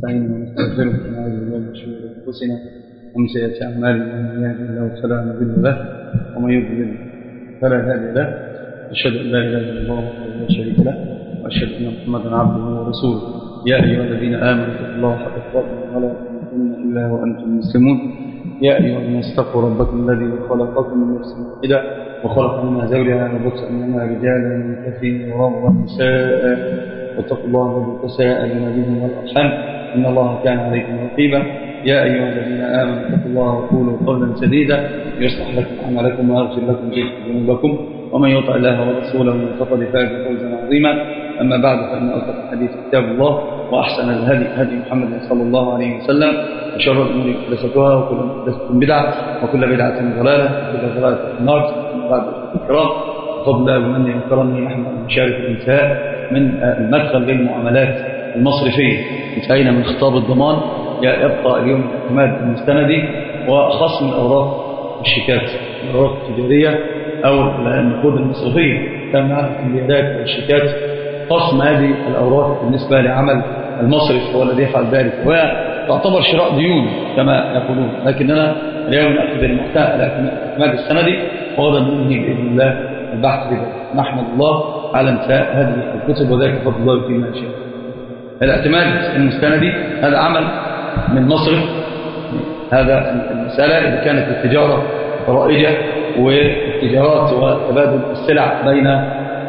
ونستعين ونستغفره ونعوذ بالله من شرور أنفسنا ومن سيئات أعمالنا. من يهده الله فلا مضل له ومن يضلل فلا هادي له. أشهد أن لا إله إلا الله وحده لا شريك له وأشهد أن محمدا عبده ورسوله. يا أيها الذين آمنوا اتقوا الله حق تقاته ولا تموتن إلا وأنتم مسلمون. يا أيها الناس اتقوا ربكم الذي خلقكم من نفس واحدة وخلق منها زوجها وبث منها رجالا كثيرا ونساء واتقوا الله الذي تساءلون به والأرحام. إن الله كان عليكم رقيبا. يا أيها الذين آمنوا اتقوا الله وقولوا قولا سديدا. يصلح لكم أعمالكم ويغفر لكم ذنوبكم. ومن يطع الله ورسوله فقد فاز فوزا عظيما. أما بعد فإن أصدق الحديث كتاب الله وأحسن الهدي هدي محمد صلى الله عليه وسلم. وشر الأمور محدثاتها وكل محدثة بدعة وكل بدعة ضلالة وكل ضلالة في النار. بعد الكرام بفضل الله ومنه وكرمه نحن نشارك الانتهاء من المدخل للمعاملات المصرفيه انتهينا من خطاب الضمان؟ يبقى اليوم الاعتماد المستندي وخصم الاوراق الشيكات الاوراق التجارية أو النقود المصرفية. كما اليدات والشيكات خصم هذه الأوراق بالنسبة لعمل المصرف هو الذي يفعل ذلك وتعتبر شراء ديون كما يقولون. لكننا اليوم نأخذ الاعتماد السندي وغدا ننهي بإذن الله البحث في ذلك نحمد الله على انتهاء هذه الكتب وذلك فضل الله فيما شاء الاعتماد المستندي هذا عمل من مصرف هذا المسألة إذا كانت التجارة رائجة والتجارات وتبادل السلع بين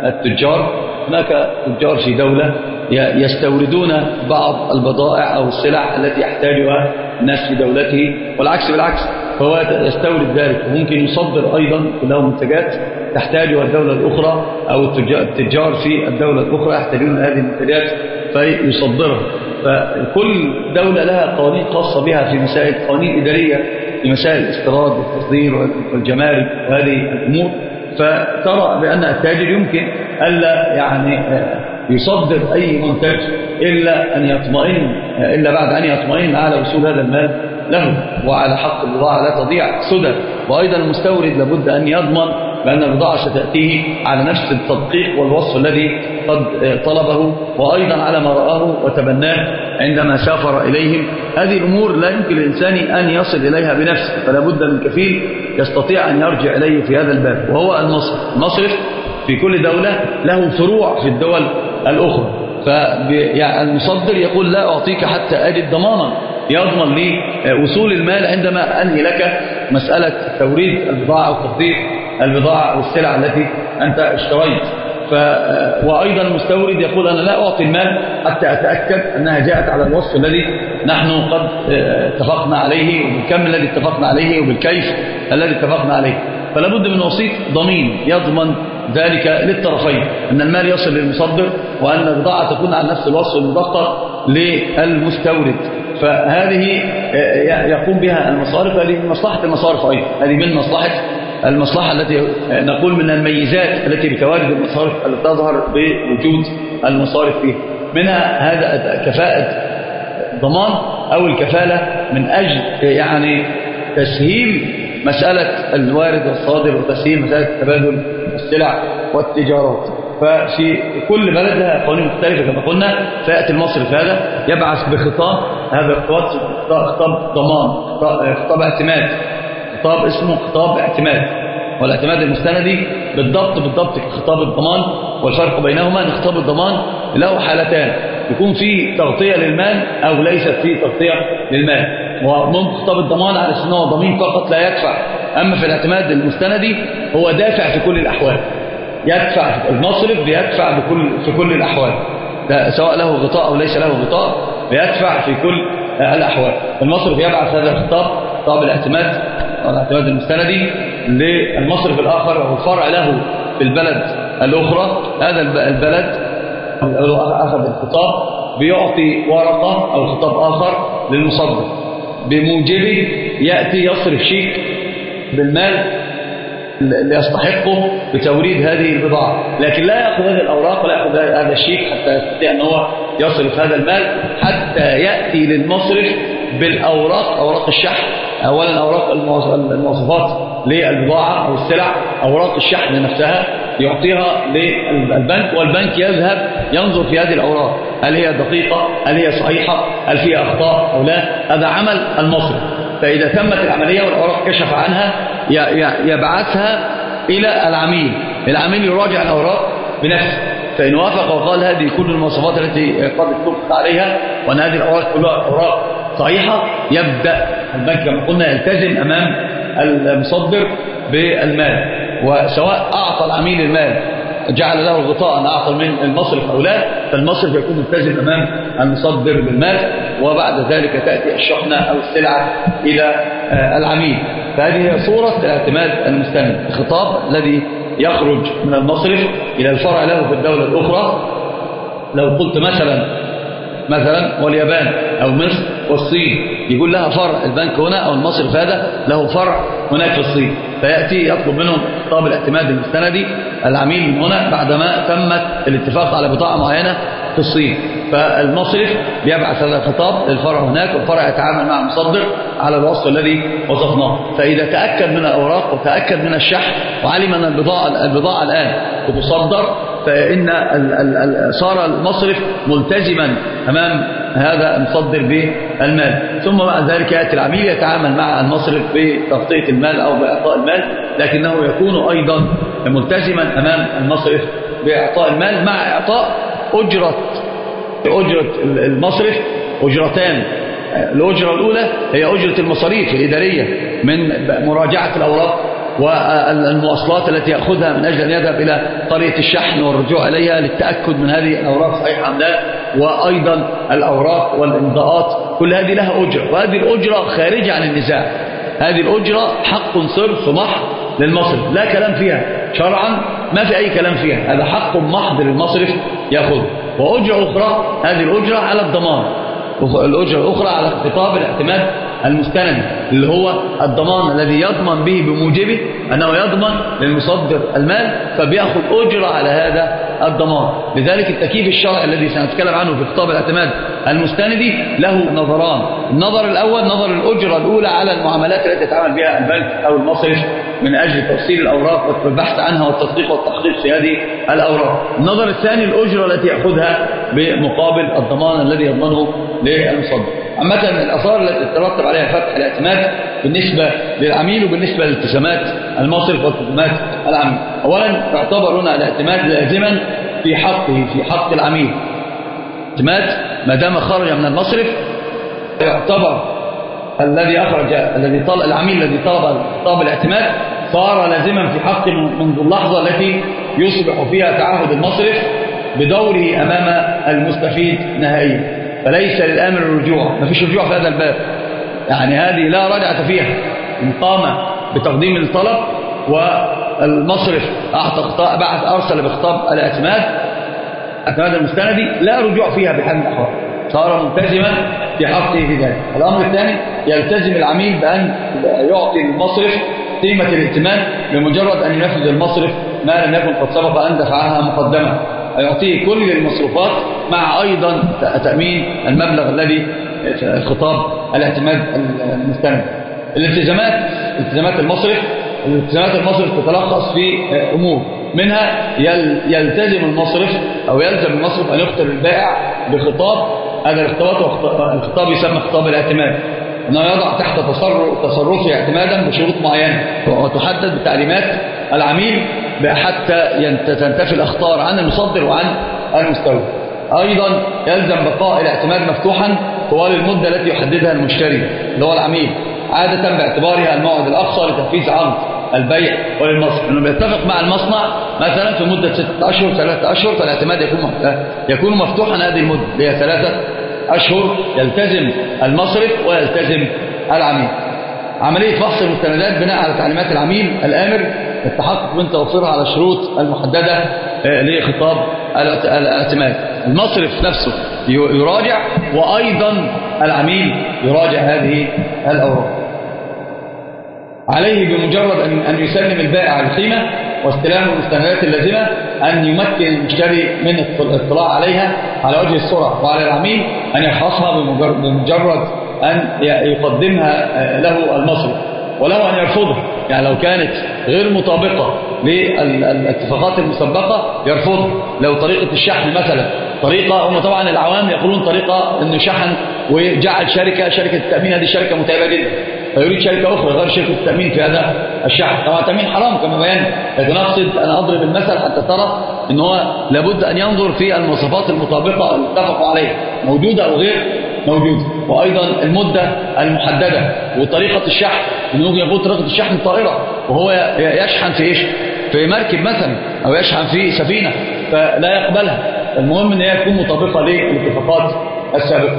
التجار. هناك تجار في دولة يستوردون بعض البضائع أو السلع التي يحتاجها الناس في دولته والعكس بالعكس فهو يستورد ذلك. وممكن يصدر أيضا له منتجات تحتاجها الدولة الأخرى أو التجار في الدولة الأخرى يحتاجون هذه المنتجات. فيصدرها فكل دولة لها قوانين خاصة بها في مسائل قوانين إدارية في مسائل الاستيراد والتصدير والجمارك وهذه الأمور. فترى بأن التاجر يمكن ألا يعني يصدر أي منتج إلا أن يطمئن إلا بعد أن يطمئن على وصول هذا المال له. وعلى حق البضاعة لا تضيع سدى. وأيضا المستورد لابد أن يضمن بأن البضاعة ستأتيه على نفس التدقيق والوصف الذي قد طلبه وأيضا على ما رآه وتبناه عندما سافر إليهم. هذه الأمور لا يمكن للإنسان أن يصل إليها بنفسه فلا بد من كفيل يستطيع أن يرجع إليه في هذا الباب وهو المصرف المصرف في كل دولة له فروع في الدول الأخرى. فالمصدر يقول لا أعطيك حتى أجد ضمانا يضمن لي وصول المال عندما أنهي لك مسألة توريد البضاعة تصدير البضاعة والسلع التي أنت اشتريت. ف... وأيضا المستورد يقول أنا لا أعطي المال حتى أتأكد أنها جاءت على الوصف الذي نحن قد اتفقنا عليه وبالكم الذي اتفقنا عليه وبالكيف الذي اتفقنا عليه. فلا بد من وسيط ضمين يضمن ذلك للطرفين أن المال يصل للمصدر وأن البضاعة تكون على نفس الوصف المدقق للمستورد. فهذه يقوم بها المصارف. هذه من مصلحة المصارف أيضا. هذه من مصلحة المصلحة التي نقول من الميزات التي بتواجد المصارف التي تظهر بوجود المصارف فيها. منها هذا كفاءة ضمان أو الكفالة من أجل يعني تسهيل مسألة الوارد والصادر وتسهيل مسألة تبادل السلع والتجارات. ففي كل بلد لها قوانين مختلفة كما قلنا. فيأتي المصرف هذا يبعث بخطاب. هذا خطاب ضمان خطاب اعتماد. خطاب اسمه خطاب اعتماد. والاعتماد المستندي بالضبط بالضبط خطاب الضمان والفرق بينهما إن خطاب الضمان له حالتان. يكون فيه تغطية للمال أو ليست فيه تغطية للمال. وممكن خطاب الضمان على أنه ضمين فقط لا يدفع. أما في الاعتماد المستندي هو دافع في كل الأحوال. يدفع المصرف بيدفع بكل في كل الأحوال. سواء له غطاء أو ليس له غطاء بيدفع في كل الأحوال. المصرف يبعث هذا الخطاب خطاب الاعتماد الاعتماد المستندي للمصرف الآخر وهو فرع له في البلد الأخرى. هذا البلد أخذ الخطاب بيعطي ورقة أو خطاب آخر للمصدر بموجبه يأتي يصرف شيك بالمال اللي يستحقه بتوريد هذه البضاعة. لكن لا يأخذ هذه الأوراق ولا يأخذ هذا الشيك حتى يستطيع أن هو يصرف هذا المال حتى يأتي للمصرف بالأوراق أوراق الشحن. أولا أوراق المواصفات للبضاعة أو السلع أوراق الشحن نفسها يعطيها للبنك والبنك يذهب ينظر في هذه الأوراق هل هي دقيقة هل هي صحيحة هل فيها أخطاء أو لا هذا عمل المصرف. فإذا تمت العملية والأوراق كشف عنها يبعثها إلى العميل. العميل يراجع الأوراق بنفسه. فإن وافق وقال هذه كل المواصفات التي قد اتفق عليها وأن هذه الأوراق كلها أوراق صحيحة يبدأ البنك كما قلنا يلتزم أمام المصدر بالمال وسواء أعطى العميل المال جعل له الغطاء أن أعطى من المصرف أو لا فالمصرف يكون ملتزم أمام المصدر بالمال وبعد ذلك تأتي الشحنة أو السلعة إلى العميل. فهذه صورة الاعتماد المستند الخطاب الذي يخرج من المصرف إلى الفرع له في الدولة الأخرى. لو قلت مثلا مثلا واليابان أو مصر والصين يقول لها فرع البنك هنا أو المصرف هذا له فرع هناك في الصين. فيأتي يطلب منهم خطاب الاعتماد المستندي. العميل من هنا بعدما تمت الاتفاق على بضاعة معينة في الصين. فالمصرف بيبعث هذا الخطاب للفرع هناك والفرع يتعامل مع المصدر على الوصف الذي وصفناه. فإذا تأكد من الأوراق وتأكد من الشحن وعلم أن البضاعة, البضاعة الآن بتصدر فإن صار المصرف ملتزما أمام هذا المصدر بالمال. ثم بعد ذلك يأتي العميل يتعامل مع المصرف بتغطية المال أو بإعطاء المال لكنه يكون أيضا ملتزما أمام المصرف بإعطاء المال مع إعطاء أجرة أجرة المصرف أجرتان. الأجرة الأولى هي أجرة المصاريف الإدارية من مراجعة الأوراق والمواصلات التي يأخذها من أجل أن يذهب إلى قرية الشحن والرجوع إليها للتأكد من هذه الأوراق صحيحة أم لا؟ وأيضا الأوراق والإمضاءات كل هذه لها أجرة وهذه الأجرة خارجة عن النزاع. هذه الأجرة حق صرف محض للمصرف لا كلام فيها. شرعا ما في أي كلام فيها هذا حق محض للمصرف يأخذه. وأجرة أخرى هذه الأجرة على الضمان. الأجرة الأخرى على خطاب الاعتماد المستند اللي هو الضمان الذي يضمن به بموجبه أنه يضمن للمصدر المال فبيأخذ أجرة على هذا الضمان. لذلك التكييف الشرعي الذي سنتكلم عنه في خطاب الاعتماد المستندي له نظران. النظر الأول نظر الأجرة الأولى على المعاملات التي يتعامل بها البنك أو المصرف من أجل تفصيل الأوراق والبحث عنها والتدقيق والتحقيق في هذه الأوراق. النظر الثاني الأجرة التي يأخذها بمقابل الضمان الذي يضمنه للمصدر. عامة الأثار التي تترتب عليها فتح الاعتماد بالنسبة للعميل وبالنسبة لالتزامات المصرف والتزامات العميل أولا يعتبر هنا الاعتماد لازما في حقه في حق العميل. اعتماد ما دام خرج من المصرف يعتبر الذي أخرج الذي طلب العميل الذي طلب طلب الاعتماد صار لازما في حقه منذ اللحظة التي يصبح فيها تعهد المصرف بدوره أمام المستفيد نهائيا. فليس للآمر الرجوع ما فيش رجوع في هذا الباب. يعني هذه لا رجعة فيها. إن قام بتقديم الطلب والمصرف خطاب بعث أرسل بخطاب الاعتماد اعتماد المستندي لا رجوع فيها بحال من الأحوال. صار ملتزما في حقه في ذلك. الأمر الثاني يلتزم العميل بأن يعطي المصرف قيمة الائتمان بمجرد أن ينفذ المصرف ما لم يكن قد سبق أن دفعها مقدما يعطيه كل المصروفات مع أيضا تأمين المبلغ الذي خطاب الاعتماد المستند. الالتزامات التزامات المصرف الالتزامات المصرف تتلخص في أمور. منها يلتزم المصرف أو يلزم المصرف أن يخطر البائع بخطاب هذا الخطاب الخطاب يسمى خطاب الاعتماد. أنه يضع تحت تصرف تصرفه اعتمادا بشروط معينة. وتحدد بتعليمات العميل حتى تنتفي الأخطار عن المصدر وعن المستورد. أيضا يلزم بقاء الاعتماد مفتوحا طوال المدة التي يحددها المشتري اللي هو العميل عادة باعتبارها الموعد الأقصى لتنفيذ عقد البيع وللمصرف انه بيتفق مع المصنع مثلا في مدة ستة أشهر ثلاثة أشهر فالاعتماد يكون يكون مفتوحا هذه المدة. اللي هي ثلاثة أشهر يلتزم المصرف ويلتزم العميل. عملية فحص المستندات بناء على تعليمات العميل الآمر التحقق من توفيرها على الشروط المحددة لخطاب الاعتماد. المصرف نفسه يراجع وأيضا العميل يراجع هذه الأوراق. عليه بمجرد أن يسلم البائع القيمة واستلام المستندات اللازمة أن يمكن المشتري من الاطلاع عليها على وجه السرعة وعلى العميل أن يحفظها بمجرد أن يقدمها له المصرف وله أن يرفضها يعني لو كانت غير مطابقة للاتفاقات المسبقة يرفض لو طريقة الشحن مثلا طريقة هم طبعا العوام يقولون طريقة إنه شحن وجعل شركة شركة التأمين هذه شركة متعبة جدا. فيريد شركة أخرى غير شركة التأمين في هذا الشحن. طبعا التأمين حرام كما بيان. لكن أقصد أنا أضرب المثل حتى ترى إن هو لابد أن ينظر في المواصفات المطابقة المتفق عليها موجودة أو غير. موجودة وأيضا المدة المحددة وطريقة الشحن. إنه يقول طريقة الشحن الطائرة وهو يشحن في إيش؟ في مركب مثلا أو يشحن في سفينة. فلا يقبلها. المهم إن هي تكون مطابقة للاتفاقات السابقة.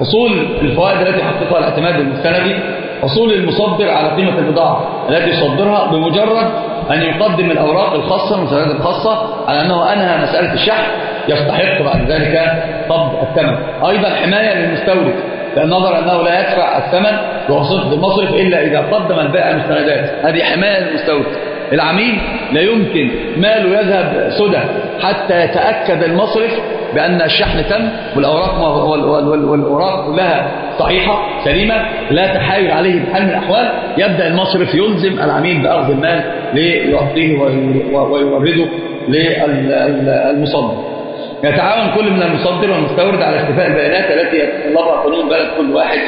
أصول الفوائد التي حققها الاعتماد المستندي. أصول المصدر على قيمة البضاعة التي يصدرها. بمجرد أن يقدم الأوراق الخاصة المساعدات الخاصة على أنه أنهى مسألة الشحن. يستحق بعد ذلك قبض الثمن. أيضا حماية للمستورد لأن أنه لا يدفع الثمن بواسطة المصرف إلا إذا قدم البائع المستندات. هذه حماية للمستورد. العميل لا يمكن ماله يذهب سدى حتى يتأكد المصرف بأن الشحن تم والأوراق والأوراق كلها صحيحة سليمة لا تحايل عليه بحال من الأحوال. يبدأ المصرف يلزم العميل بأخذ المال ليعطيه ويورده للمصدر يتعاون كل من المصدر والمستورد على استيفاء البيانات التي يتطلبها قانون بلد كل واحد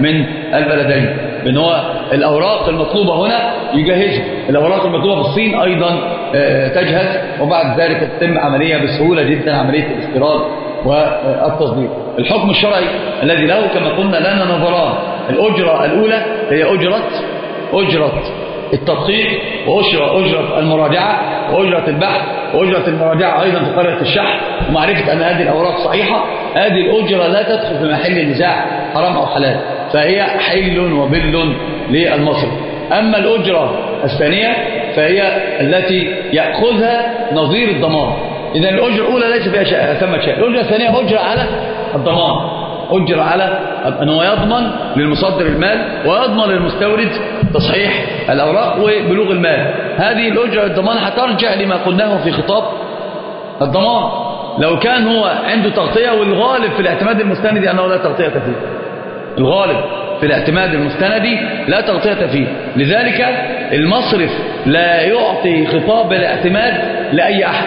من البلدين. بان هو الأوراق المطلوبة هنا يجهزها. الأوراق المطلوبة في الصين أيضا آه، تجهز وبعد ذلك تتم عملية بسهولة جدا عملية الاستيراد والتصدير. الحكم الشرعي الذي له كما قلنا لنا نظران. الأجرة الأولى هي أجرة أجرة التدقيق وأجرة أجرة المراجعة. وأجرة البحث وأجرة المراجعة أيضا في قرية الشحن ومعرفة أن هذه الأوراق صحيحة. هذه الأجرة لا تدخل في محل النزاع حرام أو حلال. فهي حيل وبل للمصرف أما الأجرة الثانية فهي التي يأخذها نظير الضمان إذا الأجرة الأولى ليس فيها ثمة شيء. الأجرة الثانية أجرة على الضمان أجر على أنه يضمن للمصدر المال ويضمن للمستورد تصحيح الأوراق وبلوغ المال. هذه الأجرة الضمان هترجع لما قلناه في خطاب الضمان. لو كان هو عنده تغطية والغالب في الاعتماد المستندي أنه لا تغطية فيه. الغالب في الاعتماد المستندي لا تغطية فيه. لذلك المصرف لا يعطي خطاب الاعتماد لأي أحد.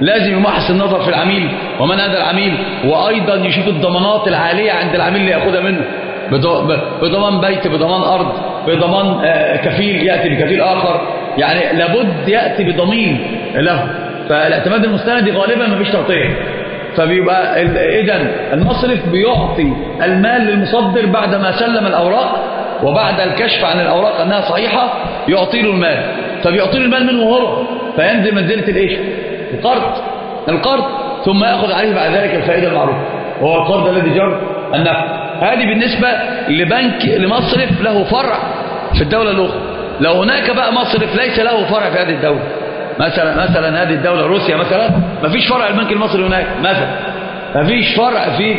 لازم يمحص النظر في العميل ومن هذا العميل وأيضا يشوف الضمانات العالية عند العميل اللي يأخذها منه. بضمان بيت بضمان أرض. بضمان آه، كفيل يأتي بكفيل آخر. يعني لابد يأتي بضمين له. فالاعتماد المستندي غالبا ما فيش تغطية. فبيبقى إذا المصرف بيعطي المال للمصدر بعد ما سلم الأوراق وبعد الكشف عن الأوراق أنها صحيحة يعطي له المال. فبيعطي له المال منه هو فينزل منزلة الإيش؟ القرض. القرض ثم يأخذ عليه بعد ذلك الفائدة المعروفة. وهو القرض الذي جر النفع. هذه بالنسبة لبنك لمصرف له فرع. في الدولة الأخرى لو هناك بقى مصرف ليس له فرع في هذه الدولة مثلا مثلا هذه الدولة روسيا مثلا ما فيش فرع البنك المصري هناك مثلا. ما فيش فرع في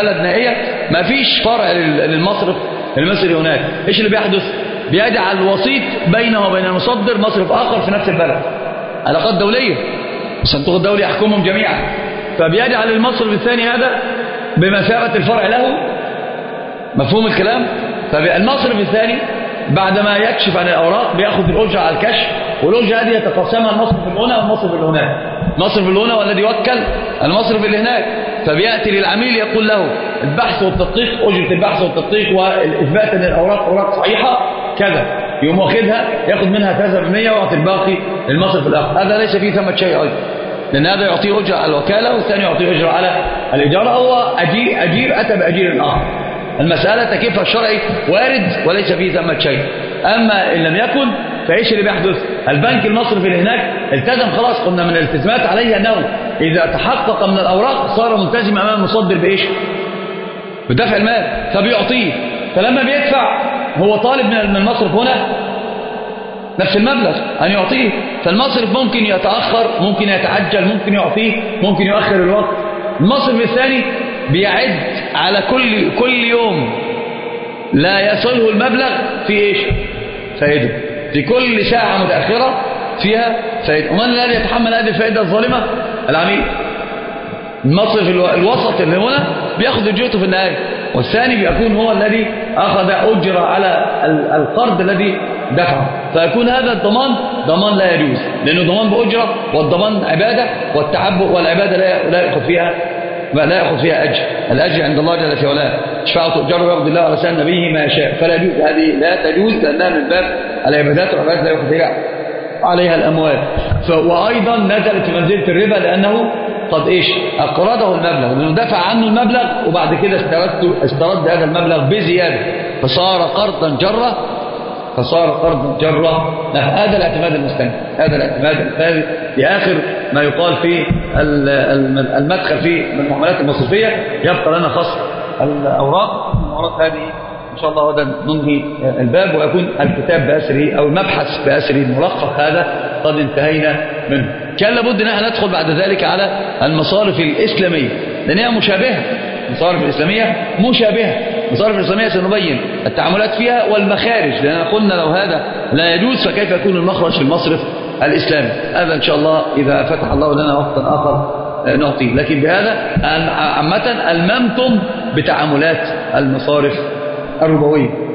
بلد نائية ما فيش فرع للمصرف المصري هناك. إيش اللي بيحدث؟ بيجعل وسيط بينه وبين المصدر مصرف آخر في نفس البلد. علاقات دولية. الصندوق الدولي يحكمهم جميعا. فبيجعل المصرف الثاني هذا بمثابة الفرع له. مفهوم الكلام؟ فالمصرف الثاني بعدما يكشف عن الأوراق بيأخذ الأجرة على الكشف والأجرة هذه يتقسمها المصرف الهنا والمصرف اللي هناك. المصرف اللي هنا والذي وكل المصرف اللي هناك. فبيأتي للعميل يقول له البحث والتدقيق أجرة البحث والتدقيق والإثبات أن الأوراق أوراق صحيحة كذا. يوم واخدها ياخد منها كذا بالمية ويعطي الباقي للمصرف الآخر. هذا ليس فيه ثمة شيء أيضا لأن هذا يعطيه أجرة على الوكالة والثاني يعطيه أجرة على الإجارة هو أجير, أجير أتى بأجير آخر. المسألة تكيفها الشرعي وارد وليس فيه ثمة شيء. أما إن لم يكن فإيش اللي بيحدث؟ البنك المصرفي اللي هناك التزم خلاص قلنا من الالتزامات عليه أنه إذا تحقق من الأوراق صار ملتزم أمام المصدر بإيش؟ بدفع المال. فبيعطيه فلما بيدفع هو طالب من المصرف هنا نفس المبلغ أن يعطيه. فالمصرف ممكن يتأخر ممكن يتعجل ممكن يعطيه ممكن يؤخر الوقت. المصرف الثاني بيعد على كل كل يوم لا يصله المبلغ في إيش؟ فائدة. في كل ساعة متأخرة فيها فائدة. ومن الذي يتحمل هذه الفائدة الظالمة؟ العميل. المصرف الوسط اللي هنا بيأخذ اجرته في النهاية. والثاني بيكون هو الذي أخذ أجرة على القرض الذي دفعه. فيكون هذا الضمان ضمان لا يجوز لأنه ضمان بأجرة والضمان عبادة والتعبد والعبادة لا يأخذ فيها لا يأخذ فيها أجر. الأجر عند الله جل في علاه. شفاعة تؤجر ويرضي الله على لسان نبيه ما يشاء. فلا يجوز هذه لا تجوز لأنها من باب العبادات والعبادات لا يأخذ فيها عليها الأموال. وأيضا نزلت في منزلة الربا لأنه قد إيش؟ أقرضه المبلغ. لأنه دفع عنه المبلغ وبعد كده استرد, استرد هذا المبلغ بزيادة. فصار قرضا جرة فصار قرضا جرة. هذا الاعتماد المستند هذا الاعتماد الثالث في آخر ما يقال في المدخل في المعاملات المصرفية. يبقى لنا خص الأوراق. الأوراق هذه إن شاء الله غدا ننهي الباب ويكون الكتاب بأسره أو المبحث بأسره الملخص هذا قد انتهينا منه. كان لابد أن ندخل بعد ذلك على المصارف الإسلامية. لأنها مشابهة. المصارف الإسلامية مشابهة. المصارف الإسلامية سنبين التعاملات فيها والمخارج لأن قلنا لو هذا لا يجوز فكيف يكون المخرج في المصرف الإسلامي؟ هذا إن شاء الله إذا فتح الله لنا وقتا آخر نعطيه. لكن بهذا عامة ألممتم بتعاملات المصارف الربوية.